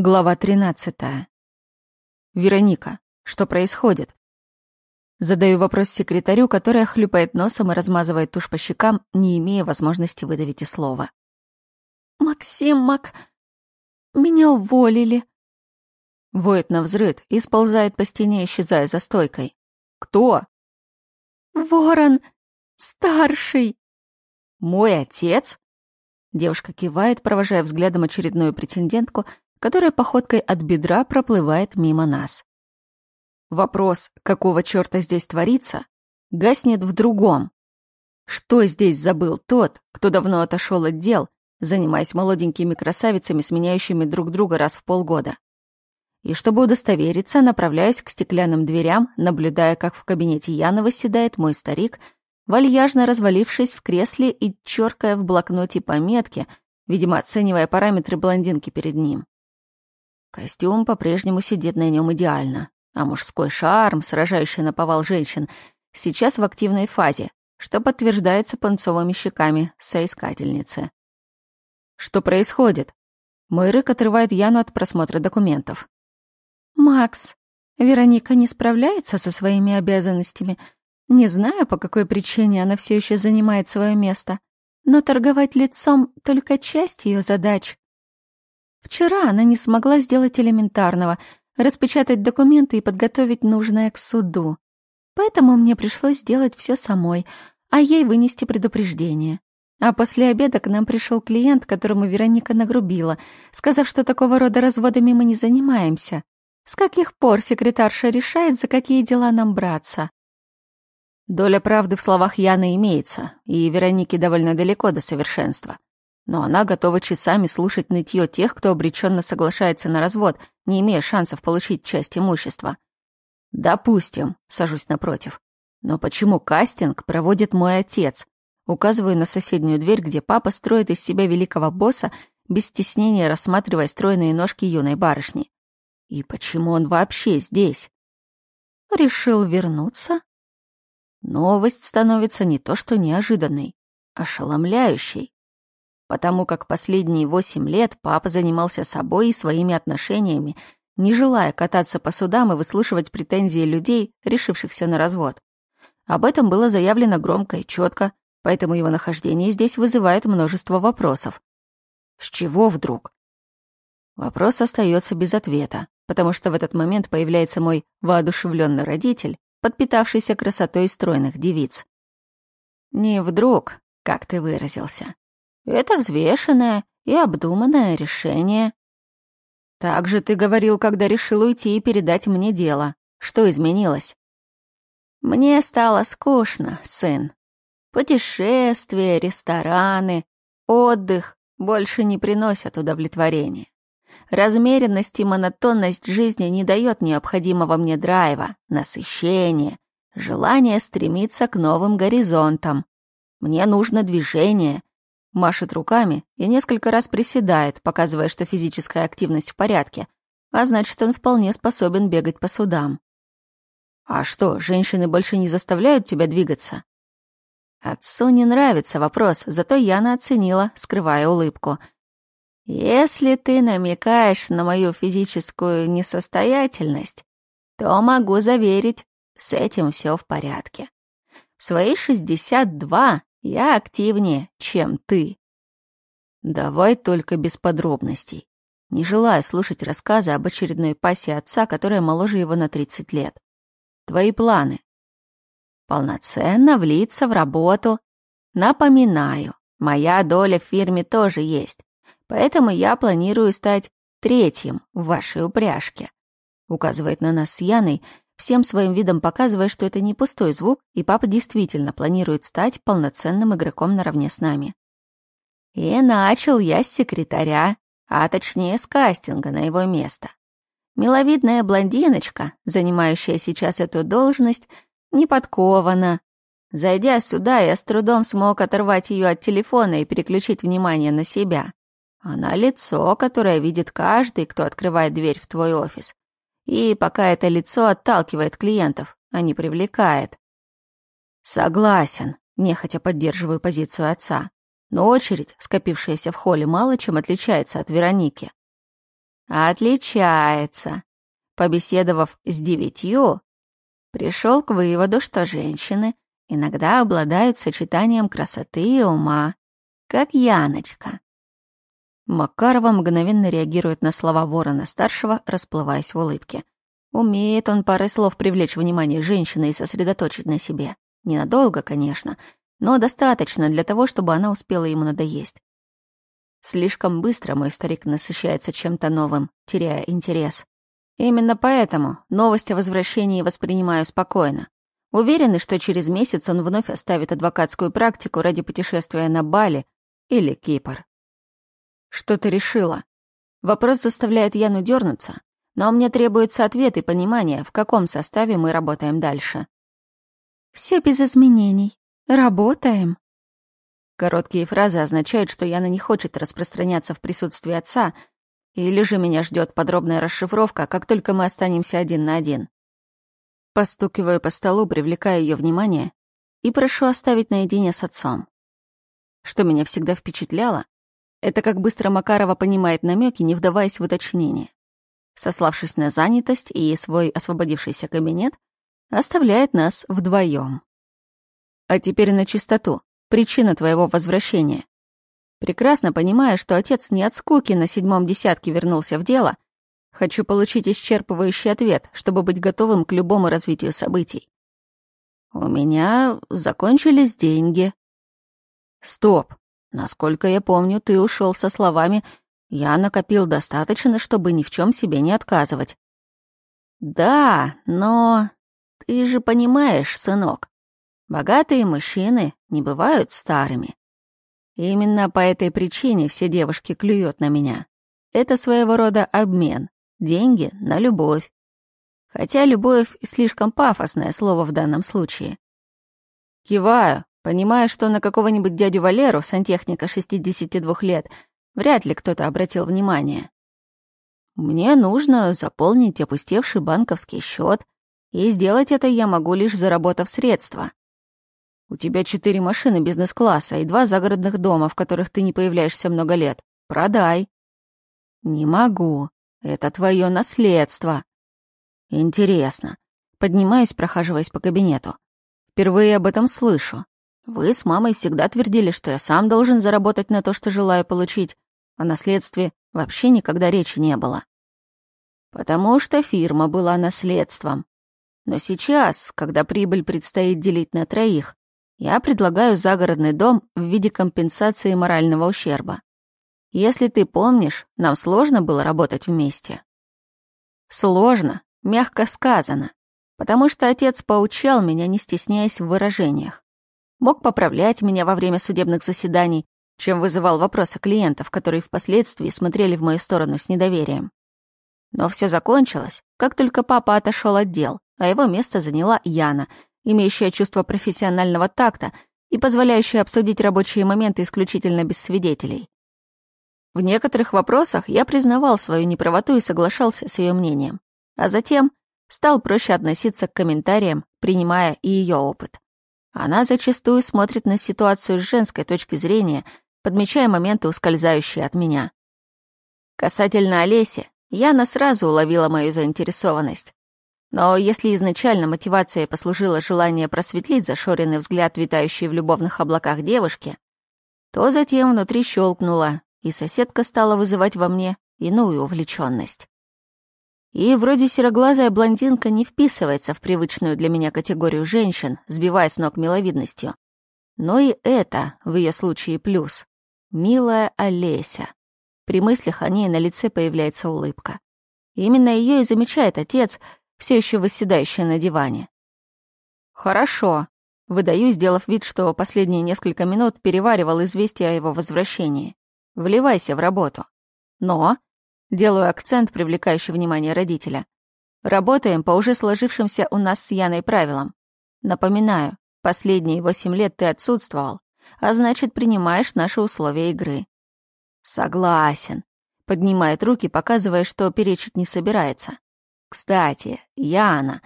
Глава 13. Вероника, что происходит? Задаю вопрос секретарю, которая хлюпает носом и размазывает тушь по щекам, не имея возможности выдавить и слова. «Максим, Мак... Меня уволили!» Воет на взрыд и сползает по стене, исчезая за стойкой. «Кто?» «Ворон! Старший!» «Мой отец?» Девушка кивает, провожая взглядом очередную претендентку, которая походкой от бедра проплывает мимо нас. Вопрос, какого черта здесь творится, гаснет в другом. Что здесь забыл тот, кто давно отошел от дел, занимаясь молоденькими красавицами, сменяющими друг друга раз в полгода? И чтобы удостовериться, направляюсь к стеклянным дверям, наблюдая, как в кабинете Яна восседает мой старик, вальяжно развалившись в кресле и черкая в блокноте пометки, видимо, оценивая параметры блондинки перед ним. Костюм по-прежнему сидит на нем идеально, а мужской шарм, сражающий на повал женщин, сейчас в активной фазе, что подтверждается пунцовыми щеками соискательницы. Что происходит? Мой рык отрывает Яну от просмотра документов. «Макс, Вероника не справляется со своими обязанностями. Не знаю, по какой причине она все еще занимает свое место, но торговать лицом — только часть ее задач. Вчера она не смогла сделать элементарного — распечатать документы и подготовить нужное к суду. Поэтому мне пришлось сделать все самой, а ей вынести предупреждение. А после обеда к нам пришел клиент, которому Вероника нагрубила, сказав, что такого рода разводами мы не занимаемся. С каких пор секретарша решает, за какие дела нам браться? Доля правды в словах Яны имеется, и Веронике довольно далеко до совершенства но она готова часами слушать нытье тех, кто обреченно соглашается на развод, не имея шансов получить часть имущества. Допустим, сажусь напротив. Но почему кастинг проводит мой отец? Указываю на соседнюю дверь, где папа строит из себя великого босса, без стеснения рассматривая стройные ножки юной барышни. И почему он вообще здесь? Решил вернуться? Новость становится не то что неожиданной, ошеломляющей потому как последние восемь лет папа занимался собой и своими отношениями, не желая кататься по судам и выслушивать претензии людей, решившихся на развод. Об этом было заявлено громко и четко, поэтому его нахождение здесь вызывает множество вопросов. С чего вдруг? Вопрос остается без ответа, потому что в этот момент появляется мой воодушевленный родитель, подпитавшийся красотой стройных девиц. Не вдруг, как ты выразился. Это взвешенное и обдуманное решение. Так же ты говорил, когда решил уйти и передать мне дело. Что изменилось? Мне стало скучно, сын. Путешествия, рестораны, отдых больше не приносят удовлетворения. Размеренность и монотонность жизни не дает необходимого мне драйва, насыщения, желания стремиться к новым горизонтам. Мне нужно движение, машет руками и несколько раз приседает, показывая, что физическая активность в порядке, а значит, он вполне способен бегать по судам. А что, женщины больше не заставляют тебя двигаться? Отцу не нравится вопрос, зато Яна оценила, скрывая улыбку. Если ты намекаешь на мою физическую несостоятельность, то могу заверить, с этим все в порядке. В свои шестьдесят два я активнее, чем ты. Давай только без подробностей. Не желая слушать рассказы об очередной пасе отца, которая моложе его на 30 лет. Твои планы. Полноценно влиться в работу. Напоминаю, моя доля в фирме тоже есть. Поэтому я планирую стать третьим в вашей упряжке. Указывает на нас с Яной, всем своим видом показывая, что это не пустой звук, и папа действительно планирует стать полноценным игроком наравне с нами. И начал я с секретаря, а точнее с кастинга на его место. Миловидная блондиночка, занимающая сейчас эту должность, не подкована. Зайдя сюда, я с трудом смог оторвать ее от телефона и переключить внимание на себя. Она лицо, которое видит каждый, кто открывает дверь в твой офис. И пока это лицо отталкивает клиентов, а не привлекает. Согласен, нехотя поддерживаю позицию отца. Но очередь, скопившаяся в холле, мало чем отличается от Вероники. Отличается. Побеседовав с девятью, пришел к выводу, что женщины иногда обладают сочетанием красоты и ума, как Яночка. Макарова мгновенно реагирует на слова ворона-старшего, расплываясь в улыбке. Умеет он парой слов привлечь внимание женщины и сосредоточить на себе. Ненадолго, конечно, но достаточно для того, чтобы она успела ему надоесть. Слишком быстро мой старик насыщается чем-то новым, теряя интерес. Именно поэтому новость о возвращении воспринимаю спокойно. Уверены, что через месяц он вновь оставит адвокатскую практику ради путешествия на Бали или Кипр. Что ты решила? Вопрос заставляет Яну дернуться, но мне требуется ответ и понимание, в каком составе мы работаем дальше. Все без изменений. Работаем. Короткие фразы означают, что Яна не хочет распространяться в присутствии отца, или же меня ждет подробная расшифровка, как только мы останемся один на один. Постукиваю по столу, привлекая ее внимание, и прошу оставить наедине с отцом. Что меня всегда впечатляло, это как быстро Макарова понимает намеки, не вдаваясь в уточнение. Сославшись на занятость и свой освободившийся кабинет, оставляет нас вдвоем. А теперь на чистоту. Причина твоего возвращения. Прекрасно понимая, что отец не от скуки на седьмом десятке вернулся в дело, хочу получить исчерпывающий ответ, чтобы быть готовым к любому развитию событий. У меня закончились деньги. Стоп. Насколько я помню, ты ушел со словами «Я накопил достаточно, чтобы ни в чем себе не отказывать». Да, но ты же понимаешь, сынок, богатые мужчины не бывают старыми. именно по этой причине все девушки клюют на меня. Это своего рода обмен. Деньги на любовь. Хотя любовь — слишком пафосное слово в данном случае. Киваю, Понимая, что на какого-нибудь дядю Валеру, сантехника 62 лет, вряд ли кто-то обратил внимание. Мне нужно заполнить опустевший банковский счет, и сделать это я могу лишь заработав средства. У тебя четыре машины бизнес-класса и два загородных дома, в которых ты не появляешься много лет. Продай. Не могу. Это твое наследство. Интересно. Поднимаюсь, прохаживаясь по кабинету. Впервые об этом слышу. Вы с мамой всегда твердили, что я сам должен заработать на то, что желаю получить. О наследстве вообще никогда речи не было. Потому что фирма была наследством. Но сейчас, когда прибыль предстоит делить на троих, я предлагаю загородный дом в виде компенсации морального ущерба. Если ты помнишь, нам сложно было работать вместе. Сложно, мягко сказано, потому что отец поучал меня, не стесняясь в выражениях мог поправлять меня во время судебных заседаний, чем вызывал вопросы клиентов, которые впоследствии смотрели в мою сторону с недоверием. Но все закончилось, как только папа отошел от дел, а его место заняла Яна, имеющая чувство профессионального такта и позволяющая обсудить рабочие моменты исключительно без свидетелей. В некоторых вопросах я признавал свою неправоту и соглашался с ее мнением, а затем стал проще относиться к комментариям, принимая и ее опыт. Она зачастую смотрит на ситуацию с женской точки зрения, подмечая моменты, ускользающие от меня. Касательно Олеси, Яна сразу уловила мою заинтересованность. Но если изначально мотивацией послужило желание просветлить зашоренный взгляд, витающий в любовных облаках девушки, то затем внутри щелкнуло, и соседка стала вызывать во мне иную увлеченность. И вроде сероглазая блондинка не вписывается в привычную для меня категорию женщин, сбивая с ног миловидностью. Но и это в ее случае плюс. Милая Олеся. При мыслях о ней на лице появляется улыбка. Именно ее и замечает отец, все еще восседающий на диване. «Хорошо», — выдаю, сделав вид, что последние несколько минут переваривал известие о его возвращении. «Вливайся в работу. Но Делаю акцент, привлекающий внимание родителя. Работаем по уже сложившимся у нас с Яной правилам. Напоминаю, последние восемь лет ты отсутствовал, а значит, принимаешь наши условия игры. Согласен. Поднимает руки, показывая, что перечить не собирается. Кстати, Яна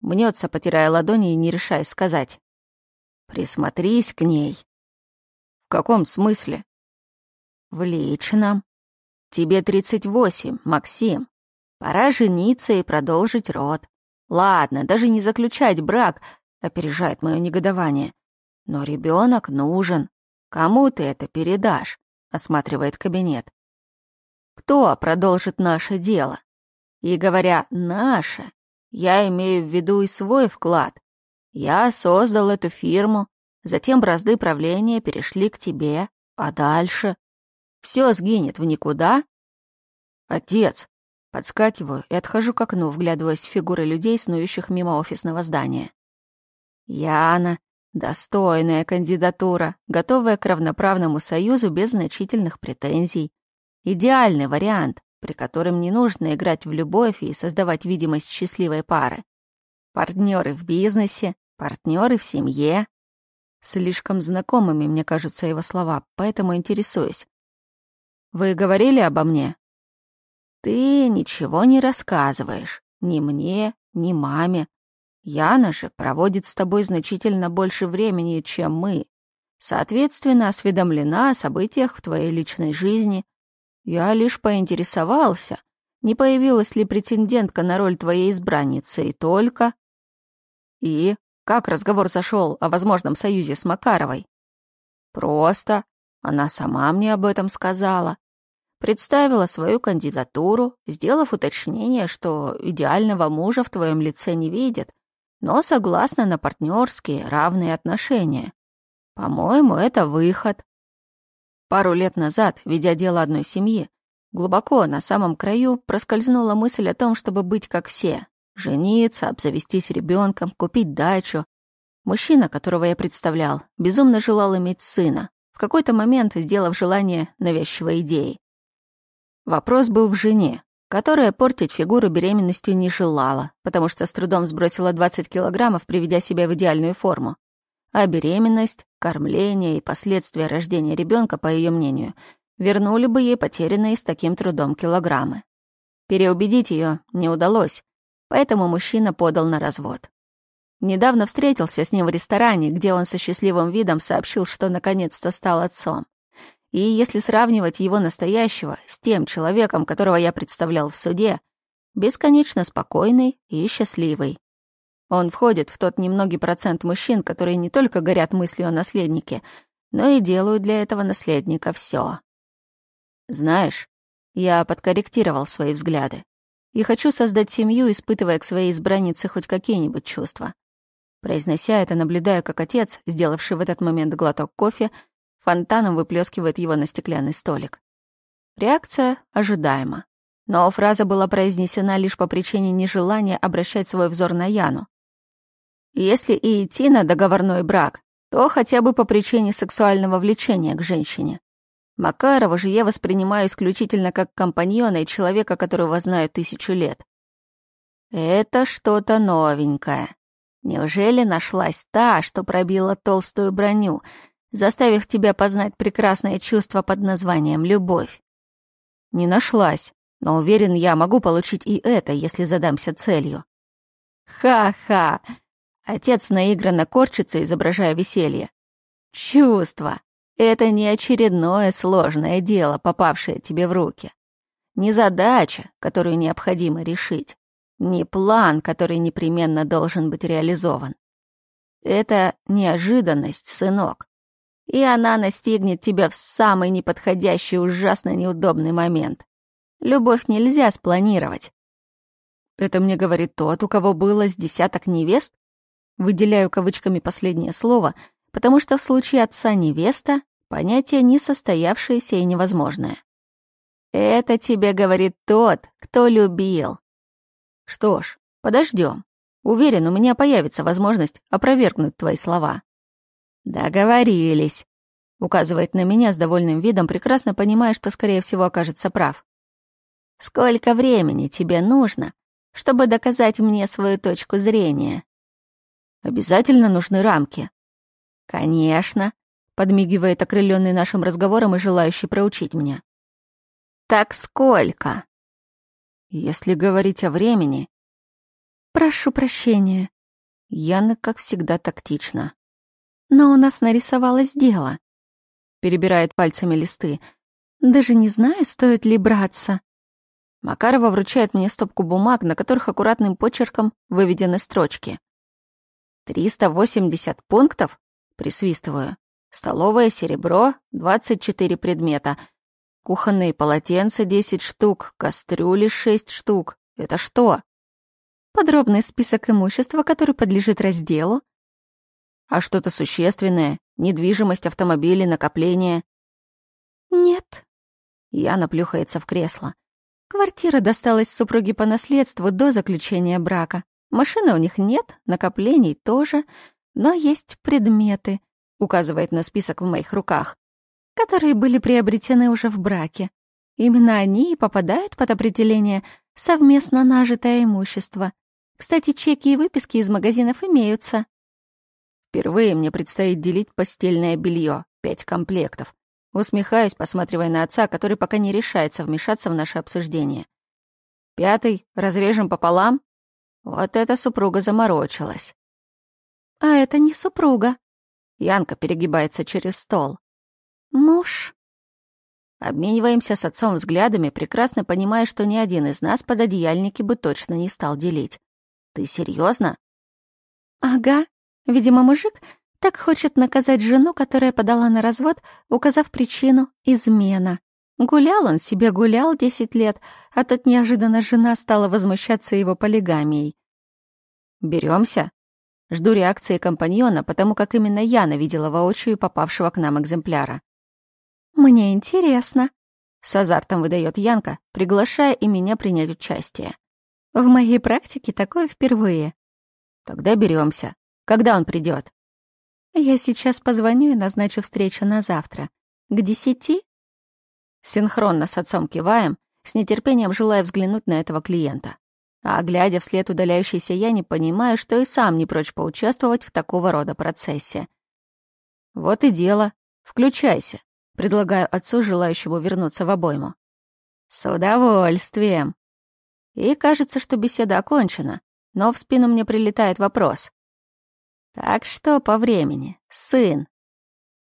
мнется, потирая ладони и не решаясь сказать. Присмотрись к ней. В каком смысле? В личном. Тебе 38, Максим. Пора жениться и продолжить род. Ладно, даже не заключать брак, опережает мое негодование. Но ребенок нужен. Кому ты это передашь? Осматривает кабинет. Кто продолжит наше дело? И говоря «наше», я имею в виду и свой вклад. Я создал эту фирму, затем бразды правления перешли к тебе, а дальше все сгинет в никуда. Отец, подскакиваю и отхожу к окну, вглядываясь в фигуры людей, снующих мимо офисного здания. Яна, достойная кандидатура, готовая к равноправному союзу без значительных претензий. Идеальный вариант, при котором не нужно играть в любовь и создавать видимость счастливой пары. Партнеры в бизнесе, партнеры в семье. Слишком знакомыми мне кажутся его слова, поэтому интересуюсь. Вы говорили обо мне? Ты ничего не рассказываешь. Ни мне, ни маме. Яна же проводит с тобой значительно больше времени, чем мы. Соответственно, осведомлена о событиях в твоей личной жизни. Я лишь поинтересовался, не появилась ли претендентка на роль твоей избранницы, и только... И как разговор зашел о возможном союзе с Макаровой? Просто она сама мне об этом сказала. Представила свою кандидатуру, сделав уточнение, что идеального мужа в твоем лице не видит, но согласна на партнерские равные отношения. По-моему, это выход. Пару лет назад, ведя дело одной семьи, глубоко на самом краю проскользнула мысль о том, чтобы быть как все. Жениться, обзавестись ребенком, купить дачу. Мужчина, которого я представлял, безумно желал иметь сына, в какой-то момент сделав желание навязчивой идеей. Вопрос был в жене, которая портить фигуру беременностью не желала, потому что с трудом сбросила 20 килограммов, приведя себя в идеальную форму. А беременность, кормление и последствия рождения ребенка, по ее мнению, вернули бы ей потерянные с таким трудом килограммы. Переубедить ее не удалось, поэтому мужчина подал на развод. Недавно встретился с ним в ресторане, где он со счастливым видом сообщил, что наконец-то стал отцом. И если сравнивать его настоящего с тем человеком, которого я представлял в суде, бесконечно спокойный и счастливый. Он входит в тот немногий процент мужчин, которые не только горят мыслью о наследнике, но и делают для этого наследника все. Знаешь, я подкорректировал свои взгляды и хочу создать семью, испытывая к своей избраннице хоть какие-нибудь чувства. Произнося это, наблюдая, как отец, сделавший в этот момент глоток кофе, фонтаном выплескивает его на стеклянный столик. Реакция ожидаема. Но фраза была произнесена лишь по причине нежелания обращать свой взор на Яну. Если и идти на договорной брак, то хотя бы по причине сексуального влечения к женщине. Макарова же я воспринимаю исключительно как компаньона и человека, которого знаю тысячу лет. Это что-то новенькое. Неужели нашлась та, что пробила толстую броню, заставив тебя познать прекрасное чувство под названием любовь? Не нашлась, но уверен, я могу получить и это, если задамся целью. Ха-ха! Отец наигранно корчится, изображая веселье. Чувство. Это не очередное сложное дело, попавшее тебе в руки. Не задача, которую необходимо решить не план, который непременно должен быть реализован. Это неожиданность, сынок. И она настигнет тебя в самый неподходящий, ужасно неудобный момент. Любовь нельзя спланировать. Это мне говорит тот, у кого было с десяток невест? Выделяю кавычками последнее слово, потому что в случае отца невеста понятие несостоявшееся и невозможное. Это тебе говорит тот, кто любил, что ж, подождем. Уверен, у меня появится возможность опровергнуть твои слова. Договорились. Указывает на меня с довольным видом, прекрасно понимая, что, скорее всего, окажется прав. Сколько времени тебе нужно, чтобы доказать мне свою точку зрения? Обязательно нужны рамки. Конечно, подмигивает окрыленный нашим разговором и желающий проучить меня. Так сколько? Если говорить о времени... Прошу прощения. Яна, как всегда, тактична. Но у нас нарисовалось дело. Перебирает пальцами листы. Даже не знаю, стоит ли браться. Макарова вручает мне стопку бумаг, на которых аккуратным почерком выведены строчки. «Триста восемьдесят пунктов?» — присвистываю. «Столовое серебро — двадцать четыре предмета. Кухонные полотенца — десять штук, кастрюли — шесть штук. Это что?» «Подробный список имущества, который подлежит разделу». «А что-то существенное? Недвижимость, автомобили, накопления?» «Нет». Яна плюхается в кресло. Квартира досталась супруге по наследству до заключения брака. Машины у них нет, накоплений тоже, но есть предметы, указывает на список в моих руках, которые были приобретены уже в браке. Именно они и попадают под определение совместно нажитое имущество. Кстати, чеки и выписки из магазинов имеются. Впервые мне предстоит делить постельное белье, пять комплектов. Усмехаюсь, посматривая на отца, который пока не решается вмешаться в наше обсуждение. Пятый разрежем пополам? Вот эта супруга заморочилась. А это не супруга. Янка перегибается через стол. Муж. Обмениваемся с отцом взглядами, прекрасно понимая, что ни один из нас под одеяльники бы точно не стал делить. Ты серьезно? Ага. Видимо, мужик так хочет наказать жену, которая подала на развод, указав причину — измена. Гулял он себе, гулял десять лет, а тут неожиданно жена стала возмущаться его полигамией. Беремся. Жду реакции компаньона, потому как именно Яна видела воочию попавшего к нам экземпляра. «Мне интересно», — с азартом выдает Янка, приглашая и меня принять участие. «В моей практике такое впервые». «Тогда беремся. Когда он придет? Я сейчас позвоню и назначу встречу на завтра. К десяти? Синхронно с отцом киваем, с нетерпением желая взглянуть на этого клиента. А глядя вслед удаляющейся я, не понимаю, что и сам не прочь поучаствовать в такого рода процессе. Вот и дело. Включайся. Предлагаю отцу, желающему вернуться в обойму. С удовольствием. И кажется, что беседа окончена, но в спину мне прилетает вопрос. Так что по времени, сын?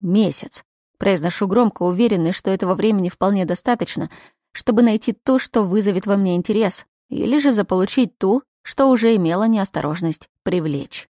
Месяц. Произношу громко, уверенный, что этого времени вполне достаточно, чтобы найти то, что вызовет во мне интерес, или же заполучить ту, что уже имела неосторожность привлечь.